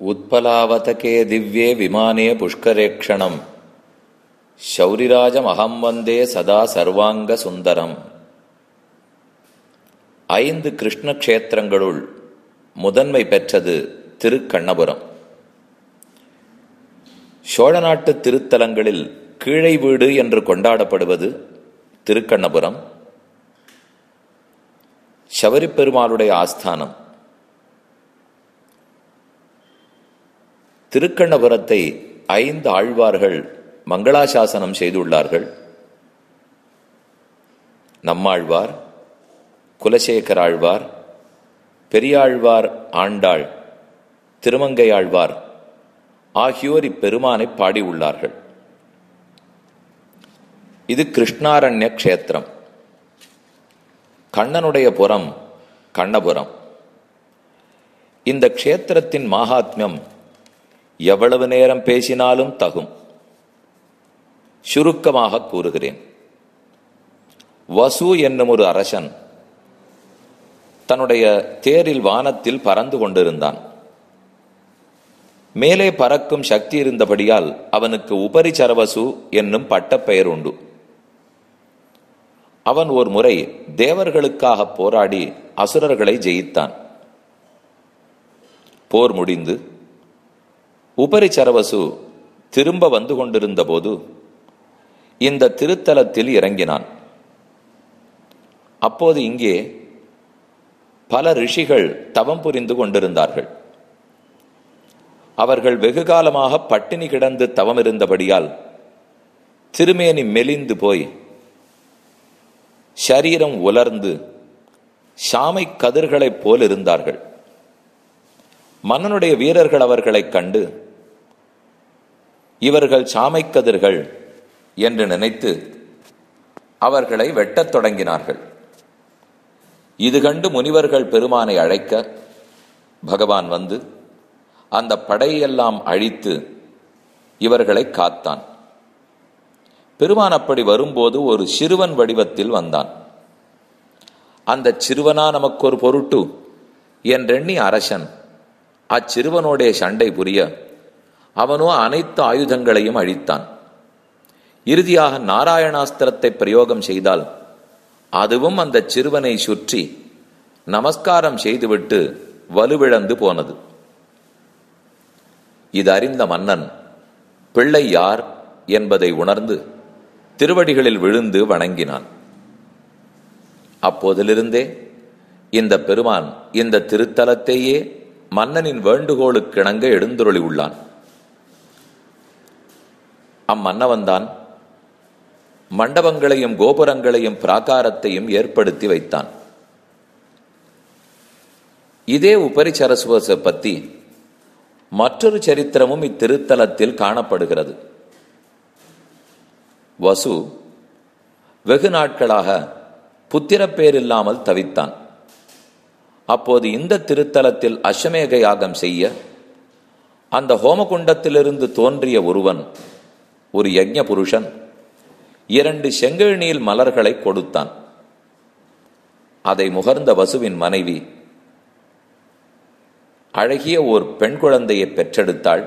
उत्पलावतके दिव्ये विमाने पुष्करेक्षणम् शौरिराजमहं वन्दे சதா சர்வாங்க சுந்தரம் ஐந்து கிருஷ்ண க்ஷேத்திரங்களுள் முதன்மை பெற்றது திருக்கண்ணபுரம் சோழ நாட்டு திருத்தலங்களில் கீழை வீடு என்று கொண்டாடப்படுவது திருக்கண்ணபுரம் சபரிப்பெருமாளுடைய ஆஸ்தானம் திருக்கண்ணபுரத்தை ஐந்து ஆழ்வார்கள் மங்களாசாசனம் செய்துள்ளார்கள். நம்மாழ்வார் குலசேகர் ஆழ்வார் பெரியாழ்வார் ஆண்டாள் திருமங்கையாழ்வார் ஆகியோர் இப்பெருமானை பாடியுள்ளார்கள். இது கிருஷ்ணாரண்ய க்ஷேத்திரம். கண்ணனுடைய புறம் கண்ணபுரம். இந்த க்ஷேத்திரத்தின் மகாத்மியம் எவ்வளவு நேரம் பேசினாலும் தகும். சுருக்கமாக கூறுகிறேன். வசு என்னும் ஒரு அரசன் தன்னுடைய தேரில் வானத்தில் பறந்து கொண்டிருந்தான். மேலே பறக்கும் சக்தி இருந்தபடியால் அவனுக்கு உபரிச்சரவசு என்னும் பட்டப்பெயர் உண்டு. அவன் ஒரு முறை தேவர்களுக்காக போராடி அசுரர்களை ஜெயித்தான். போர் முடிந்து உபரிச்சரவசு திரும்ப வந்து கொண்டிருந்த போது இந்த திருத்தலத்தில் இறங்கினான். அப்போது இங்கே பல ரிஷிகள் தவம் புரிந்து கொண்டிருந்தார்கள். அவர்கள் வெகு காலமாக பட்டினி கிடந்து தவம் இருந்தபடியால் திருமேனி மெலிந்து போய் சரீரம் உலர்ந்து சாமை கதிர்களைப் போல் இருந்தார்கள். மன்னனுடைய வீரர்கள் அவர்களைக் கண்டு இவர்கள் சாமைக்கதிர்கள் என்று நினைத்து அவர்களை வெட்டத் தொடங்கினார்கள். இது கண்டு முனிவர்கள் பெருமானை அழைக்க பகவான் வந்து அந்த படையெல்லாம் அழித்து இவர்களை காத்தான். பெருமான் அப்படி வரும்போது ஒரு சிறுவன் வடிவத்தில் வந்தான். அந்த சிறுவனா நமக்கு ஒரு பொருட்டு என்றெண்ணி அரசன் அச்சிறுவனோடைய சண்டை புரிய அவனோ அனைத்து ஆயுதங்களையும் அழித்தான். இறுதியாக நாராயணாஸ்திரத்தை பிரயோகம் செய்தால் அதுவும் அந்த சிறுவனை சுற்றி நமஸ்காரம் செய்துவிட்டு வலுவிழந்து போனது. இது அறிந்த மன்னன் பிள்ளை யார்? என்பதை உணர்ந்து திருவடிகளில் விழுந்து வணங்கினான். அப்போதிலிருந்தே இந்த பெருமான் இந்த திருத்தலத்தையே மன்னனின் வேண்டுகோளுக்கிணங்க எழுந்துருளி உள்ளான் அம்மன்னவன்தான் மண்டபங்களையும் கோபுரங்களையும் பிராகாரத்தையும் ஏற்படுத்தி வைத்தான். இதே உபரிச்சரஸ்வச பத்தி மற்றொரு சரித்திரமும் இத்திருத்தலத்தில் காணப்படுகிறது. வசு வெகு நாட்களாக புத்திரப்பேர் இல்லாமல் தவித்தான். அப்போது இந்த திருத்தலத்தில் அஸ்வமேக யாகம் செய்ய அந்த ஹோமகுண்டத்திலிருந்து தோன்றிய ஒருவன் ஒரு யஜ்ஞ புருஷன் இரண்டு செங்கழிநீல் மலர்களை கொடுத்தான். அதை முகர்ந்த வசுவின் மனைவி அழகிய ஓர் பெண் குழந்தையை பெற்றெடுத்தாள்.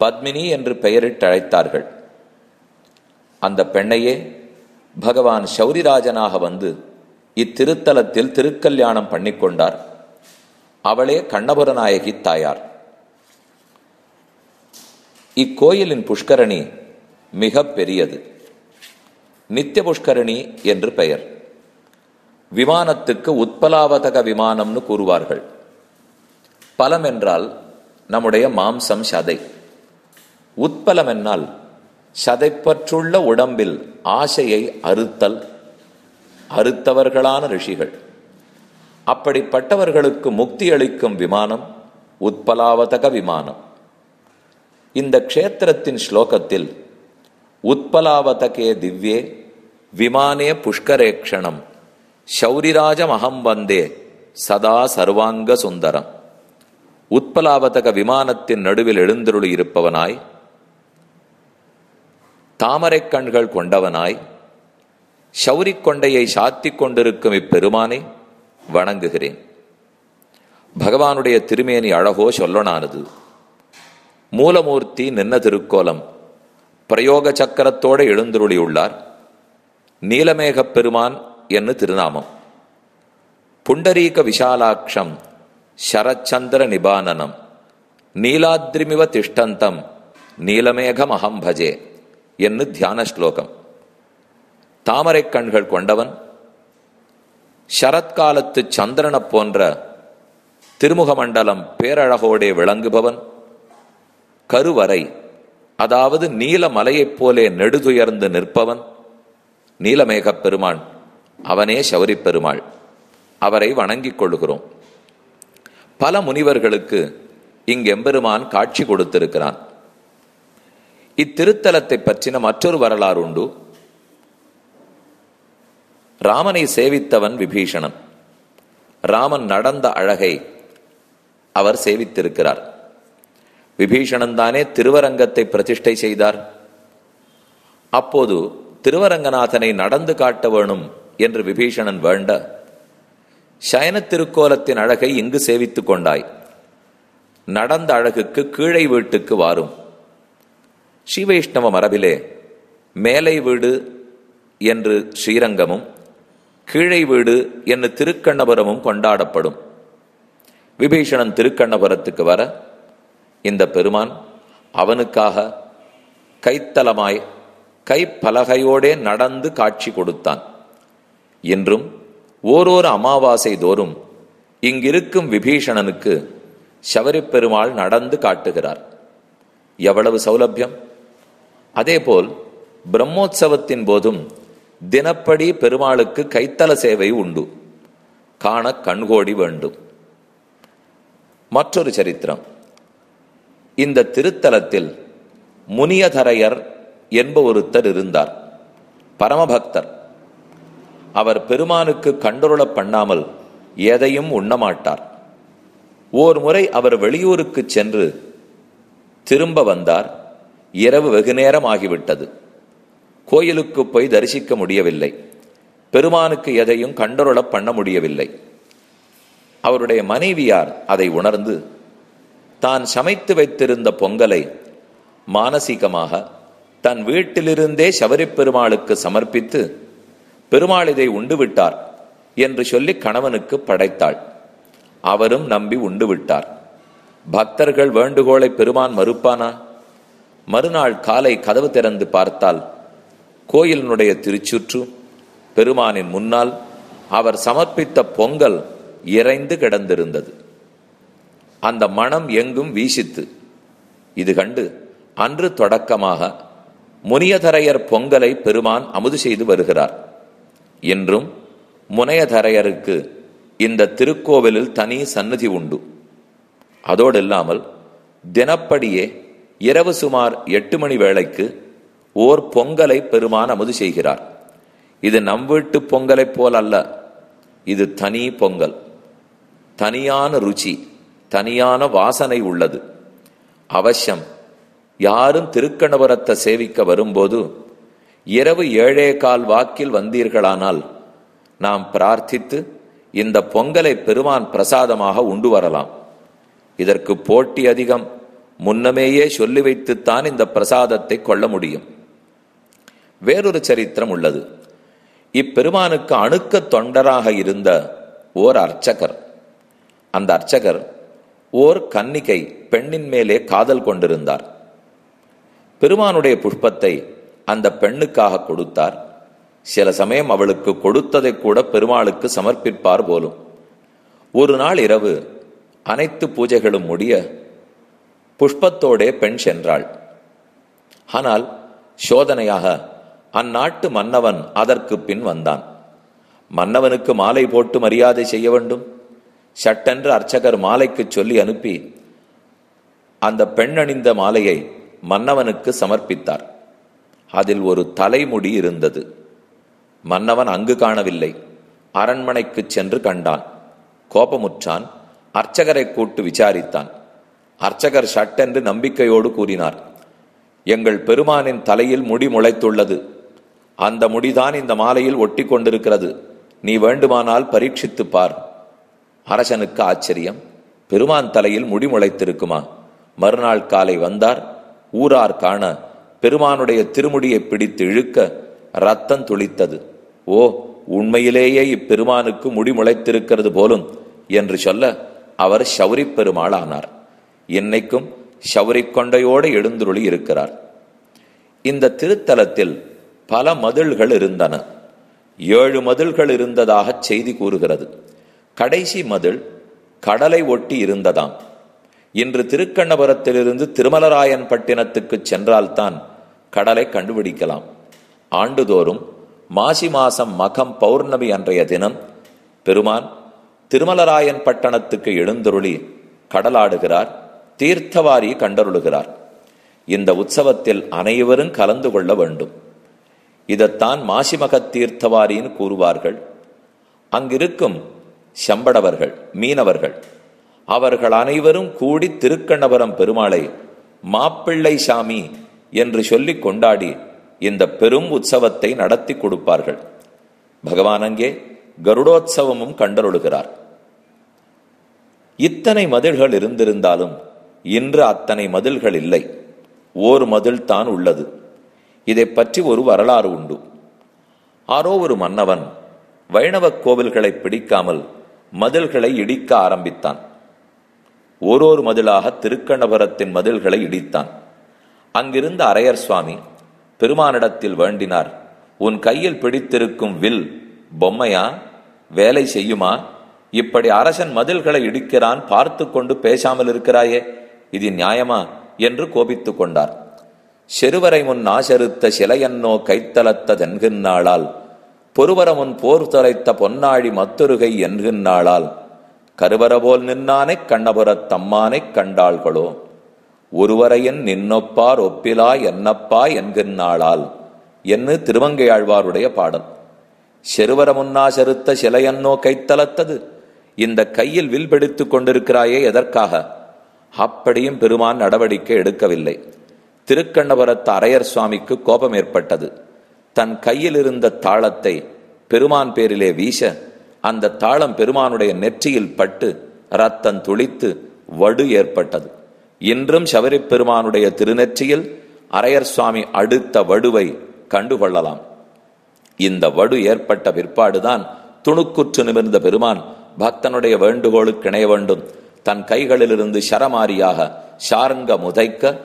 பத்மினி என்று பெயரிட்டு அழைத்தார்கள். அந்த பெண்ணையே பகவான் சௌரிராஜனாக வந்து இத்திருத்தலத்தில் திருக்கல்யாணம் பண்ணிக்கொண்டார். அவளே கண்ணபுரநாயகி தாயார். இக்கோயிலின் புஷ்கரணி மிக பெரியது. நித்திய புஷ்கரணி என்று பெயர். விமானத்துக்கு உத்பலாவதக விமானம்னு கூறுவார்கள். பலம் என்றால் நம்முடைய மாம்சம் சதை. உத்பலம் என்னால் சதைப்பற்றுள்ள உடம்பில் ஆசையை அறுத்தல் அறுத்தவர்களான ரிஷிகள். அப்படிப்பட்டவர்களுக்கு முக்தி அளிக்கும் விமானம் உத்பலாவதக விமானம். இந்த க்ஷேத்திரத்தின் ஸ்லோகத்தில் உத்பலாவதகே திவ்யே விமானே புஷ்கரேக்ஷணம் சௌரிராஜமகம் வந்தே சதா சர்வாங்க சுந்தரம். உத்பலாவதக விமானத்தின் நடுவில் எழுந்தருளி இருப்பவனாய் தாமரை கண்கள் கொண்டவனாய் சௌரிக் கொண்டையை சாத்திக் கொண்டிருக்கும் இப்பெருமானை வணங்குகிறேன். பகவானுடைய திருமேனி அழகோ சொல்லனானது மூலமூர்த்தி நின்ன திருக்கோலம் பிரயோக சக்கரத்தோடு எழுந்துருளியுள்ளார் நீலமேகப் பெருமான் என்று திருநாமம். புண்டரீக விஷாலாட்சம் சரச்சந்திர நிபானனம் நீலாத்ரிமிவ திஷ்டந்தம் நீலமேகம் அகம் பஜே என்று தியான ஸ்லோகம். தாமரை கண்கள் கொண்டவன் சரத்காலத்து சந்திரனைப் போன்ற திருமுகமண்டலம் பேரழகோடே விளங்குபவன் கருவறை அதாவது நீல மலையைப் போலே நெடுதுயர்ந்து நிற்பவன் நீலமேகப் பெருமான் அவனே சௌரி பெருமாள். அவரை வணங்கிக் கொள்கிறோம் பல முனிவர்களுக்கு இங்கெம்பெருமான் காட்சி கொடுத்திருக்கிறான். இத்திருத்தலத்தை பற்றின மற்றொரு வரலாறு உண்டு. ராமனை சேவித்தவன் விபீஷணன். ராமன் நடந்த அழகை அவர் சேவித்திருக்கிறார். விபீஷணன் தானே திருவரங்கத்தை பிரதிஷ்டை செய்தார். அப்போது திருவரங்கநாதனை நடந்து காட்ட வேணும் என்று விபீஷணன் வேண்ட சயன திருக்கோலத்தின் அழகை இங்கு சேவித்துக் கொண்டாய். நடந்த அழகுக்கு கீழை வீட்டுக்கு வாரும். ஸ்ரீவைஷ்ணவ மரபிலே மேலை வீடு என்று ஸ்ரீரங்கமும் கீழை வீடு என்று திருக்கண்ணபுரமும் கொண்டாடப்படும். விபீஷணன் திருக்கண்ணபுரத்துக்கு வர இந்த பெருமான் அவனுக்காக கைத்தலமாய் கைப்பலகையோடே நடந்து காட்சி கொடுத்தான். இன்றும் ஓரோரு அமாவாசை தோறும் இங்கிருக்கும் விபீஷணனுக்கு சவரிப்பெருமாள் நடந்து காட்டுகிறார். எவ்வளவு சௌலபியம்? அதேபோல் பிரம்மோற்சவத்தின் போதும் தினப்படி பெருமாளுக்கு கைத்தல சேவை உண்டு. காண கண்கோடி வேண்டும். மற்றொரு சரித்திரம். இந்த திருத்தலத்தில் முனியதரையர் என்ப ஒருத்தர் இருந்தார். பரமபக்தர். அவர் பெருமானுக்கு கண்டுருள பண்ணாமல் எதையும் உண்ணமாட்டார் ஓர் முறை அவர் வெளியூருக்கு சென்று திரும்ப வந்தார். இரவு வெகு நேரம் ஆகிவிட்டது. கோயிலுக்கு போய் தரிசிக்க முடியவில்லை. பெருமானுக்கு எதையும் கண்டுருள பண்ண முடியவில்லை. அவருடைய மனைவியார் அதை உணர்ந்து தான் சமைத்து வைத்திருந்த பொங்கலை மானசீகமாக தன் வீட்டிலிருந்தே சபரி பெருமாளுக்கு சமர்ப்பித்து பெருமாள் இதை உண்டுவிட்டார் என்று சொல்லி கணவனுக்கு படைத்தாள். அவரும் நம்பி உண்டுவிட்டார். பக்தர்கள் வேண்டுகோளை பெருமான் மறுப்பானா? மறுநாள் காலை கதவு திறந்து பார்த்தால் கோயிலினுடைய திருச்சுற்று பெருமானின் முன்னால் அவர் சமர்ப்பித்த பொங்கல் இறைந்து கிடந்திருந்தது. அந்த மனம் எங்கும் வீசித்து இது கண்டு அன்று தொடக்கமாக முனியதரையர் பொங்கலை பெருமான் அமுது செய்து வருகிறார். இன்றும் முனையதரையருக்கு இந்த திருக்கோவிலில் தனி சன்னதி உண்டு. அதோடு இல்லாமல் தினப்படியே இரவு சுமார் எட்டு மணி வேளைக்கு ஓர் பொங்கலை பெருமான் அமுது செய்கிறார். இது நம் வீட்டு பொங்கலைப் போல் அல்ல. இது தனி பொங்கல். தனியான ருச்சி தனியான வாசனை உள்ளது. அவசியம் யாரும் திருக்கணபுரத்தை சேவிக்க வரும்போது இரவு ஏழே கால் வாக்கில் வந்தீர்களானால் நாம் பிரார்த்தித்து இந்த பொங்கலை பெருமான் பிரசாதமாக உண்டு வரலாம். இதற்கு போட்டி அதிகம். முன்னமேயே சொல்லி வைத்துத்தான் இந்த பிரசாதத்தை கொள்ள முடியும். வேறொரு சரித்திரம் உள்ளது. இப்பெருமானுக்கு அணுக்க தொண்டராக இருந்த ஓர் அர்ச்சகர். அந்த அர்ச்சகர் ஓர் கன்னிகை பெண்ணின் மேலே காதல் கொண்டிருந்தார். பெருமானுடைய புஷ்பத்தை அந்த பெண்ணுக்காக கொடுத்தார். சில சமயம் அவளுக்கு கொடுத்ததை கூட பெருமாளுக்கு சமர்ப்பிப்பார் போலும். ஒரு நாள் இரவு அனைத்து பூஜைகளும் முடிய புஷ்பத்தோடே பெண் சென்றாள். ஆனால் சோதனையாக அந்நாட்டு மன்னவன் அதற்கு பின் வந்தான். மன்னவனுக்கு மாலை போட்டு மரியாதை செய்ய வேண்டும். சட்டென்று அர்ச்சகர் மாலைக்கு சொல்லி அனுப்பி அந்த பெண்ணணிந்த மாலையை மன்னவனுக்கு சமர்ப்பித்தார். அதில் ஒரு தலைமுடி இருந்தது. மன்னவன் அங்கு காணவில்லை. அரண்மனைக்கு சென்று கண்டான். கோபமுற்றான். அர்ச்சகரை கூட்டு விசாரித்தான். அர்ச்சகர் சட்டென்று நம்பிக்கையோடு கூறினார் எங்கள் பெருமானின் தலையில் முடி முளைத்துள்ளது. அந்த முடிதான் இந்த மாலையில் ஒட்டி கொண்டிருக்கிறது நீ வேண்டுமானால் பரீட்சித்து பார். அரசனுக்கு ஆச்சரியம். பெருமான் தலையில் முடி முளைத்திருக்குமா? மறுநாள் காலை வந்தார். ஊரார் காண பெருமானுடைய திருமுடியை பிடித்து இழுக்க ரத்தம் துளித்தது. ஓ உண்மையிலேயே இப்பெருமானுக்கு முடி முளைத்திருக்கிறது போலும் என்று சொல்ல அவர் சௌரி பெருமாள் ஆனார் இன்னைக்கும் சௌரி கொண்டையோடு எழுந்துருளி இருக்கிறார். இந்த திருத்தலத்தில் பல மதில்கள் இருந்தன. ஏழு மதில்கள் இருந்ததாக செய்தி கூறுகிறது. கடைசி மதில் கடலை ஒட்டி இருந்ததாம். இன்று திருக்கண்ணபுரத்திலிருந்து திருமலராயன் பட்டினத்துக்கு சென்றால்தான் கடலை கண்டுபிடிக்கலாம். ஆண்டுதோறும் மாசி மாசம் மகம் பௌர்ணமி அன்றைய தினம் பெருமான் திருமலராயன் பட்டணத்துக்கு எழுந்தருளி கடலாடுகிறார் தீர்த்தவாரி கண்டருளுகிறார். இந்த உற்சவத்தில் அனைவரும் கலந்து கொள்ள வேண்டும். இதைத்தான் மாசிமகத் தீர்த்தவாரின்னு கூறுவார்கள். அங்கிருக்கும் செம்படவர்கள் மீனவர்கள் அவர்கள் அனைவரும் கூடி திருக்கண்ணபுரம் பெருமாளை மாப்பிள்ளை சாமி என்று சொல்லி கொண்டாடி இந்த பெரும் உற்சவத்தை நடத்தி கொடுப்பார்கள். பகவான் அங்கே கருடோத்சவமும் கண்டருளுகிறார். இத்தனை மதில்கள் இருந்திருந்தாலும் இன்று அத்தனை மதில்கள் இல்லை. ஓர் மதில் தான் உள்ளது. இதை பற்றி ஒரு வரலாறு உண்டு. ஆரோ ஒரு மன்னவன் வைணவ கோவில்களை பிடிக்காமல் மதில்களை இடிக்க ஆரம்பித்தான். ஓரோரு மதிலாக திருக்கண்ணபுரத்தின் மதில்களை இடித்தான். அங்கிருந்த அரையர் சுவாமி பெருமானிடத்தில் வேண்டினார் உன் கையில் பிடித்திருக்கும் வில் பொம்மையா? வேலை செய்யுமா? இப்படி அரசன் மதில்களை இடிக்கிறான் பார்த்து கொண்டு பேசாமல் இருக்கிறாயே இது நியாயமா? என்று கோபித்துக் கொண்டார். செருவரை முன் ஆசருத்த சிலையன்னோ கைத்தலத்ததென்கின்றாளால் பொறுவர முன் போர் தொலைத்த பொன்னாழி மத்தொருகை என்கின்றாளால் கருவரபோல் நின்னானைக் கண்ணபுரத் தம்மானைக் கண்டாள்களோ ஒருவரையன் நின்னொப்பார் ஒப்பிலா என்னப்பா என்கின்றாளால் என்று திருவங்கையாழ்வாருடைய பாடல். செருவர முன்னா செருத்த சிலையன்னோ கைத்தளத்தது இந்த கையில் வில் பிடித்துக் கொண்டிருக்கிறாயே எதற்காக? அப்படியும் பெருமான் நடவடிக்கை எடுக்கவில்லை. திருக்கண்ணபுரத்து அரையர் சுவாமிக்கு கோபம் ஏற்பட்டது. தன் கையில் இருந்த தாளத்தை பெருமான் பேரிலே வீச அந்த தாளம் பெருமானுடைய நெற்றியில் பட்டு ரத்தம் துளித்து வடு ஏற்பட்டது. இன்றும் சபரி பெருமானுடைய திருநெற்றியில் அரையர் சுவாமி அடுத்த வடுவை கண்டுகொள்ளலாம். இந்த வடு ஏற்பட்ட பிற்பாடுதான் துணுக்குற்று நிமிர்ந்த பெருமான் பக்தனுடைய வேண்டுகோளுக்கு இணைய வேண்டும். தன் கைகளிலிருந்து சரமாரியாக சாரங்க முதைக்க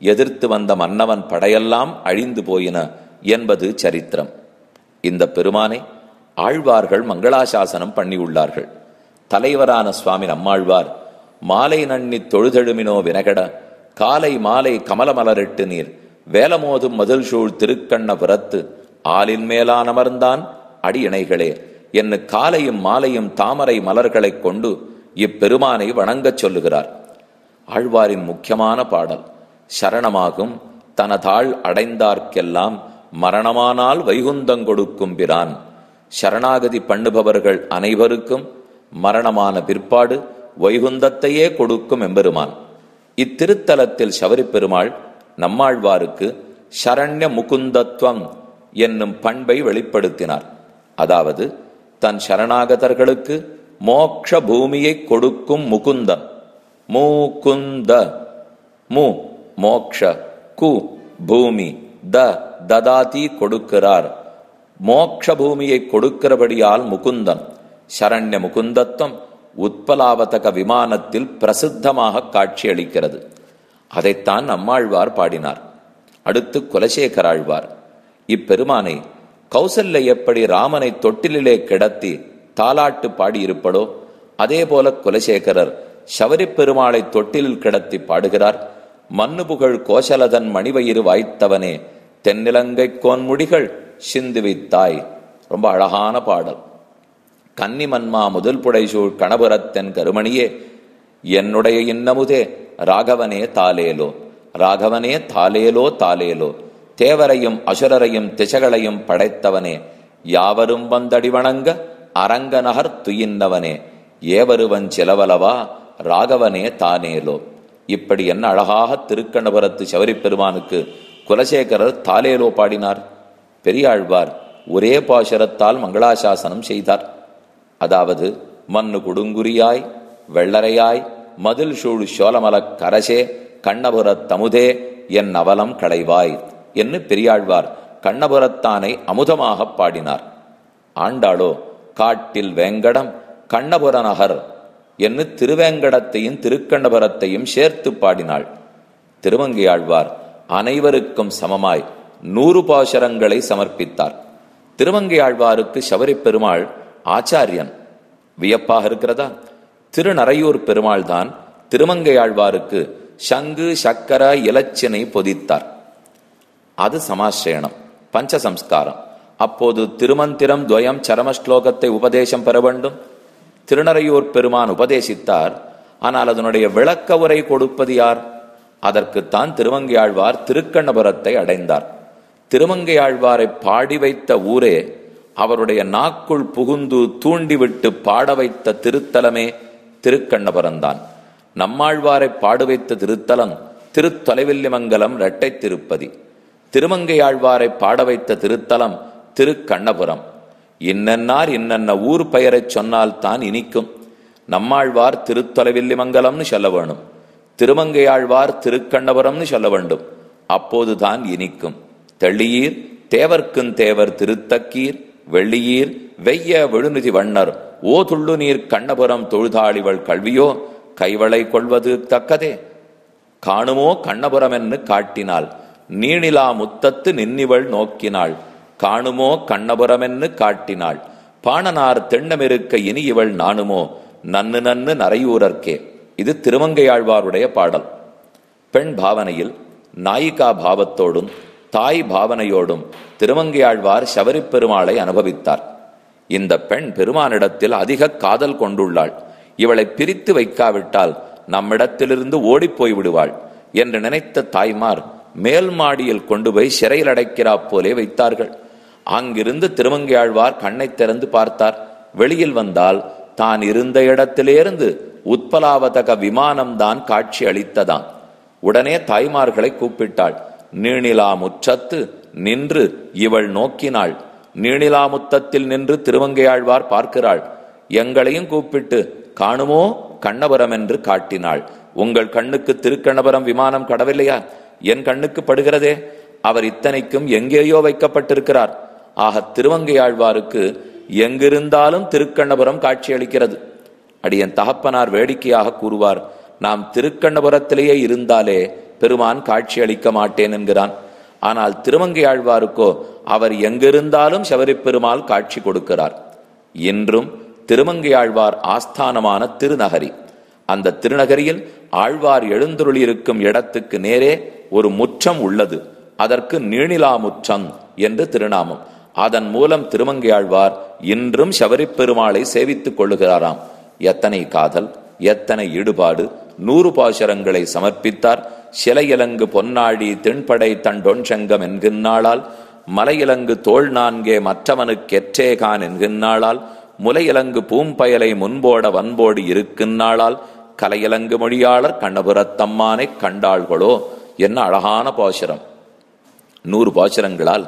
எதிர்த்து வந்த மன்னவன் படையெல்லாம் அழிந்து போயின என்பது சரித்திரம். இந்த பெருமானை ஆழ்வார்கள் மங்களாசாசனம் பண்ணியுள்ளார்கள். தலைவரான சுவாமி நம்மாழ்வார் மாலை நன்னி தொழுதெழுமினோ வினகட காலை மாலை கமலமலரிட்டு நீர் வேலமோதும் மதில் சூழ் திருக்கண்ண புறத்து ஆலின் மேலான் அமர்ந்தான் அடியணைகளே என்று காலையும் மாலையும் தாமரை மலர்களைக் கொண்டு இப்பெருமானை வணங்கச் சொல்லுகிறார். ஆழ்வாரின் முக்கியமான பாடல். சரணமாகும். தனதாள் அடைந்தார்க்கெல்லாம் மரணமானால் வைகுந்தங்கொடுக்கும் பிரான். சரணாகதி பண்ணுபவர்கள் அனைவருக்கும் மரணமான பிற்பாடு வைகுந்தத்தையே கொடுக்கும் எம்பெருமான். இத்திருத்தலத்தில் சவரிப்பெருமாள் பெருமாள் நம்மாழ்வாருக்கு சரண்ய முகுந்தத்துவம் என்னும் பண்பை வெளிப்படுத்தினார். அதாவது தன் சரணாகதர்களுக்கு மோக்ஷ பூமியை கொடுக்கும் முகுந்தன் மூகுந்த. மு. மோக்ஷ கு பூமி த ததாதி கொடுக்கிறார். மோக்ஷ பூமியை கொடுக்கிறபடியால் முகுந்தன் சரண்ய முகுந்தத்துவம் உத்பலாவதக விமானத்தில் பிரசித்தமாக காட்சியளிக்கிறது. அதைத்தான் நம்மாழ்வார் பாடினார். அடுத்து குலசேகராழ்வார் இப்பெருமானை கௌசல்ல எப்படி ராமனை தொட்டிலே கிடத்தி தாலாட்டு பாடியிருப்படோ அதே போல குலசேகரர் சபரி பெருமாளை தொட்டிலில் கிடத்தி பாடுகிறார். மண்ணு புகழ் கோசலதன் மணிவயிறு வாய்த்தவனே தென்னிலங்கை கோன்முடிகள் சிந்துவித்தாய் ரொம்ப அழகான பாடல். கன்னிமன்மா முதல் புடைசூழ் கணபுரத்தன் கருமணியே என்னுடைய இன்னமுதே ராகவனே தாலேலோ. ராகவனே தாலேலோ தாலேலோ. தேவரையும் அசுரரையும் திசைகளையும் படைத்தவனே யாவரும் வந்தடி வணங்க அரங்க நகர் துயின்னவனே ஏவருவன் சிலவலவா ராகவனே தானேலோ. இப்படி என்ன அழகாக திருக்கண்ணபுரத்து சவரி பெருமானுக்கு குலசேகரர் தாலேலோ பாடினார். பெரியாழ்வார் ஒரே பாசரத்தால் மங்களாசாசனம் செய்தார். அதாவது மண்ணு குடுங்குரியாய் வெள்ளரையாய் மதில் சூழ் சோலமலக் கரசே கண்ணபுரத் தமுதே என் அவலம் களைவாய் என்று பெரியாழ்வார் கண்ணபுரத்தானை அமுதமாக பாடினார். ஆண்டாளோ காட்டில் வேங்கடம் கண்ணபுர நகர் என்று திருவேங்கடத்தையும் திருக்கண்ணபுரத்தையும் சேர்த்து பாடினாள். திருமங்கையாழ்வார் அனைவருக்கும் சமமாய் நூறு பாசரங்களை சமர்ப்பித்தார். திருமங்கையாழ்வாருக்கு சபரி பெருமாள் ஆச்சாரியன். வியப்பாக இருக்கிறதா? திருநறையூர் பெருமாள் தான் திருமங்கையாழ்வாருக்கு சங்கு சக்கர இலச்சினை பொதித்தார். அது சமாசிரயணம் பஞ்சசம்ஸ்காரம் அப்போது திருமந்திரம் துவயம் சரம ஸ்லோகத்தை உபதேசம் பெற வேண்டும். திருநறையூர் பெருமான் உபதேசித்தார் ஆனால் அதனுடைய விளக்க உரை கொடுப்பது யார்? அதற்குத்தான் திருமங்கையாழ்வார் திருக்கண்ணபுரத்தை அடைந்தார். திருமங்கையாழ்வாரை பாடி வைத்த ஊரே அவருடைய நாக்குள் புகுந்து தூண்டிவிட்டு பாட வைத்த திருத்தலமே திருக்கண்ணபுரம்தான். நம்மாழ்வாரை பாடு வைத்த திருத்தலம் திருத்தொலைவில்லிமங்கலம் இரட்டை திருப்பதி. திருமங்கையாழ்வாரை பாட வைத்த திருத்தலம் திருக்கண்ணபுரம். இன்னன்னார் இன்னென்ன ஊர் பெயரைச் சொன்னால்தான் இனிக்கும். நம்மாழ்வார் திருத்தொலைவில்லிமங்கலம்னு சொல்ல வேணும். திருமங்கையாழ்வார் திருக்கண்ணபுரம்னு சொல்ல வேண்டும். அப்போதுதான் இனிக்கும். தெள்ளியீர் தேவர்க்கும் தேவர் திருத்தக்கீர் வெள்ளியீர் வெய்ய விழுநிதி வண்ணர் ஓ துள்ளு நீர் கண்ணபுரம் தொழுதாளிவள் கல்வியோ கைவளை கொள்வது தக்கதே. காணுமோ கண்ணபுரம் என்று காட்டினாள். நீணிலா முத்தத்து நின்னிவள் நோக்கினாள். காணுமோ கண்ணபுரமென்னு காட்டினாள். பாணனார் தென்னமிருக்க இனி இவள் நானுமோ நன்னு நன்னு நரையூரர்க்கே இது திருமங்கையாழ்வாருடைய பாடல். பெண் பாவனையில் நாயிகா பாவத்தோடும் தாய் பாவனையோடும் திருமங்கையாழ்வார் சபரிப்பெருமாளை அனுபவித்தார். இந்த பெண் பெருமானிடத்தில் அதிக காதல் கொண்டுள்ளாள். இவளை பிரித்து வைக்காவிட்டால் நம்மிடத்திலிருந்து ஓடிப்போய் விடுவாள் என்று நினைத்த தாய்மார் மேல் மாடியில் கொண்டு போய் சிறையில் அடைக்கிறா போலே வைத்தார்கள். அங்கிருந்து திருமங்கையாழ்வார் கண்ணை திறந்து பார்த்தார். வெளியில் வந்தால் தான் இருந்த இடத்திலிருந்து உத்பலாவதக விமானம்தான் காட்சி அளித்ததாம். உடனே தாய்மார்களை கூப்பிட்டாள். நீணிலாமுற்றத்து நின்று இவள் நோக்கினாள். நீணிலாமுத்தத்தில் நின்று திருவங்கையாழ்வார் பார்க்கிறாள். எங்களையும் கூப்பிட்டு காணுமோ? கண்ணபுரம் என்று காட்டினாள். உங்கள் கண்ணுக்கு திருக்கண்ணபுரம் விமானம் கடவில்லையா? என் கண்ணுக்கு படுகிறதே. அவர் இத்தனைக்கும் எங்கேயோ வைக்கப்பட்டிருக்கிறார். ஆக திருவங்கையாழ்வாருக்கு எங்கிருந்தாலும் திருக்கண்ணபுரம் காட்சியளிக்கிறது. அடியன் தகப்பனார் வேடிக்கையாக கூறுவார் நாம் திருக்கண்ணபுரத்திலேயே இருந்தாலே பெருமான் காட்சி அளிக்க மாட்டேன் என்கிறான். ஆனால் திருமங்கையாழ்வாருக்கோ அவர் எங்கிருந்தாலும் சபரி பெருமாள் காட்சி கொடுக்கிறார். இன்றும் திருமங்கையாழ்வார் ஆஸ்தானமான திருநகரி. அந்த திருநகரியில் ஆழ்வார் எழுந்தருளியிருக்கும் இடத்துக்கு நேரே ஒரு முற்றம் உள்ளது. அதற்கு நீணிலா முற்றம் என்று திருநாமம். அதன் மூலம் திருமங்கையாழ்வார் இன்றும் சபரிப்பெருமாளை சேவித்துக் கொள்ளுகிறாராம். எத்தனை காதல் எத்தனை ஈடுபாடு நூறு பாசரங்களை சமர்ப்பித்தார். சிலையிலங்கு பொன்னாழி தென்படை தண்டொன்சங்கம் என்கின்றாளால் மலையிலங்கு தோல் நான்கே மற்றவனுக்கெற்றேகான் என்கின்றாளால் முலையிலங்கு பூம்பயலை முன்போட வன்போடு இருக்கின்றாளால் கலையிலங்கு மொழியாளர் கண்ணபுரத்தம்மானை கண்டாள்களோ? என்ன அழகான பாசுரம். நூறு பாசுரங்களால்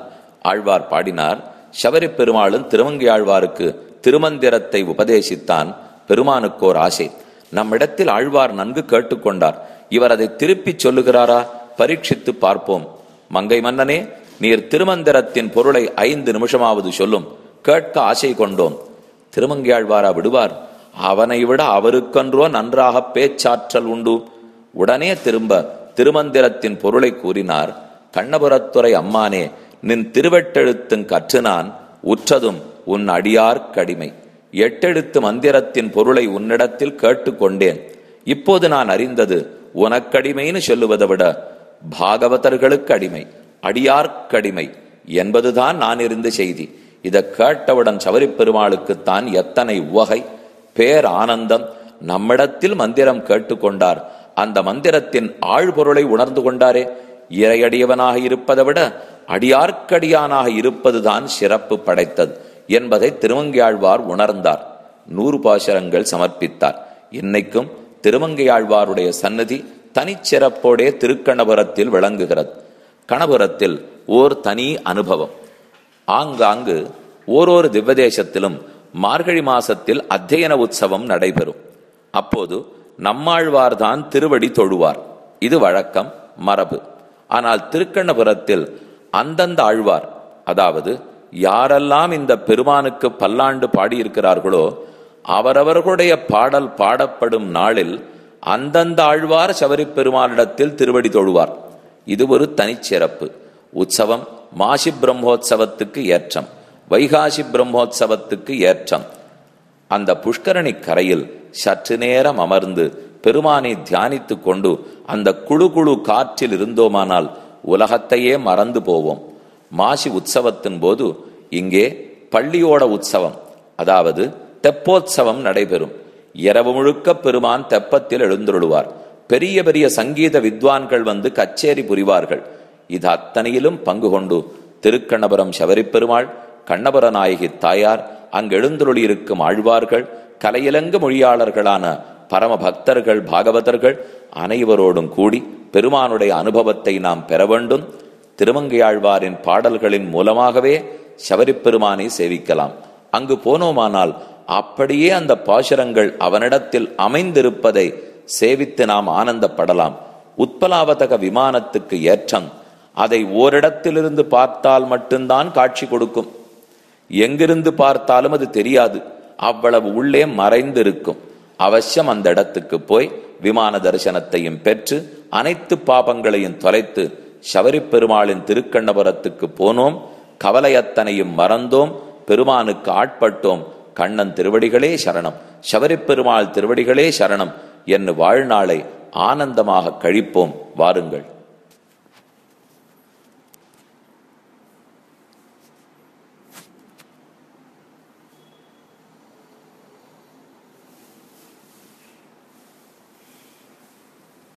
ஆழ்வார் பாடினார் சபரி பெருமாளும் திருமங்கை ஆழ்வாருக்கு திருமந்திரத்தை உபதேசித்தான் பெருமானுக்கோர் ஆசை. நம்மிடத்தில் ஆழ்வார் நன்கு கேட்டுக்கொண்டார் இவர் அதை திருப்பிச் சொல்லுகிறாரா? பரீட்சித்து பார்ப்போம். மங்கை மன்னனே நீர் திருமந்திரத்தின் பொருளை ஐந்து நிமிஷமாவது சொல்லும். கேட்க ஆசை கொண்டோம். திருமங்கையாழ்வாரா விடுவார். அவனை விட அவருக்கன்றோ நன்றாக பேச்சாற்றல் உண்டு. உடனே திரும்ப திருமந்திரத்தின் பொருளை கூறினார் கண்ணபுரத்துறை அம்மானே நின் திருவெட்டெழுத்தும் கற்று நான் உற்றதும் உன் அடியார் கடிமை. எட்டெழுத்து மந்திரத்தின் பொருளை உன்னிடத்தில் கேட்டுக்கொண்டேன். இப்போது நான் அறிந்தது உனக்கடிமைன்னு சொல்லுவதை விட பாகவதர்களுக்கு அடிமை அடியார்க்கடிமை என்பதுதான் நான் இருந்த செய்தி. இதை கேட்டவுடன் சவரி பெருமாளுக்குத்தான் எத்தனை உவகை பேர் ஆனந்தம் நம்மிடத்தில் மந்திரம் கேட்டுக்கொண்டார். அந்த மந்திரத்தின் ஆழ்பொருளை உணர்ந்து கொண்டாரே. இறையடியவனாக இருப்பதை விட அடியார்க்கடியானாக இருப்பதுதான் சிறப்பு படைத்தது என்பதை திருமங்கையாழ்வார் உணர்ந்தார். நூறு பாசரங்கள் சமர்ப்பித்தார். இன்னைக்கும் திருமங்கையாழ்வாருடைய சன்னதி தனிச்சிறப்போடே திருக்கணபுரத்தில் விளங்குகிறது. கணபுரத்தில் ஓர் தனி அனுபவம். ஆங்காங்கு ஓரொரு திவ்வதேசத்திலும் மார்கழி மாசத்தில் அத்தியன உற்சவம் நடைபெறும். அப்போது நம்மாழ்வார்தான் திருவடி தொழுவார். இது வழக்கம் மரபு. ஆனால் திருக்கண்ணபுரத்தில் அந்தந்த ஆழ்வார் அதாவது யாரெல்லாம் இந்த பெருமானுக்கு பல்லாண்டு பாடியிருக்கிறார்களோ அவரவர்களுடைய பாடல் பாடப்படும் நாளில் அந்தந்த ஆழ்வார் சபரி பெருமானிடத்தில் திருவடி தொழுவார். இது ஒரு தனிச்சிறப்பு உற்சவம் மாசி பிரம்மோத்சவத்துக்கு ஏற்றம் வைகாசி பிரம்மோற்சவத்துக்கு ஏற்றம். அந்த புஷ்கரணி கரையில் சற்று நேரம் அமர்ந்து பெருமானை தியானித்து கொண்டு அந்த குழு குழு காற்றில் இருந்தோமானால் உலகத்தையே மறந்து போவோம். மாசி உற்சவத்தின் போது இங்கே பள்ளியோட உற்சவம் அதாவது தெப்போத்சவம் நடைபெறும். இரவு முழுக்க பெருமான் தெப்பத்தில் எழுந்துருளுவார். பெரிய பெரிய சங்கீத வித்வான்கள் வந்து கச்சேரி புரிவார்கள். இது அத்தனையிலும் பங்கு கொண்டு திருக்கண்ணபுரம் சபரிப்பெருமாள் கண்ணபுர நாயகி தாயார் அங்கெழுந்துருளியிருக்கும் ஆழ்வார்கள் கலையிலங்கு மொழியாளர்களான பரம பக்தர்கள் பாகவதர்கள் அனைவரோடும் கூடி பெருமானுடைய அனுபவத்தை நாம் பெற வேண்டும். திருமங்கையாழ்வாரின் பாடல்களின் மூலமாகவே சபரிப்பெருமானை சேவிக்கலாம். அங்கு போனோமானால் அப்படியே அந்த பாசுரங்கள் அவனிடத்தில் அமைந்திருப்பதை சேவித்து நாம் ஆனந்தப்படலாம். உத்பலாவதக விமானத்துக்கு ஏற்றம் அதை ஓரிடத்திலிருந்து பார்த்தால் மட்டும்தான் காட்சி கொடுக்கும். எங்கிருந்து பார்த்தாலும் அது தெரியாது. அவ்வளவு உள்ளே மறைந்திருக்கும். அவசியம் அந்த இடத்துக்கு போய் விமான தரிசனத்தையும் பெற்று அனைத்து பாபங்களையும் தொலைத்து சபரி பெருமாளின் திருக்கண்ணபுரத்துக்கு போனோம் கவலையத்தனையும் மறந்தோம். பெருமானுக்கு ஆட்பட்டோம். கண்ணன் திருவடிகளே சரணம். சபரி பெருமாள் திருவடிகளே சரணம். என்று வாழ்நாளை ஆனந்தமாக கழிப்போம். வாருங்கள்.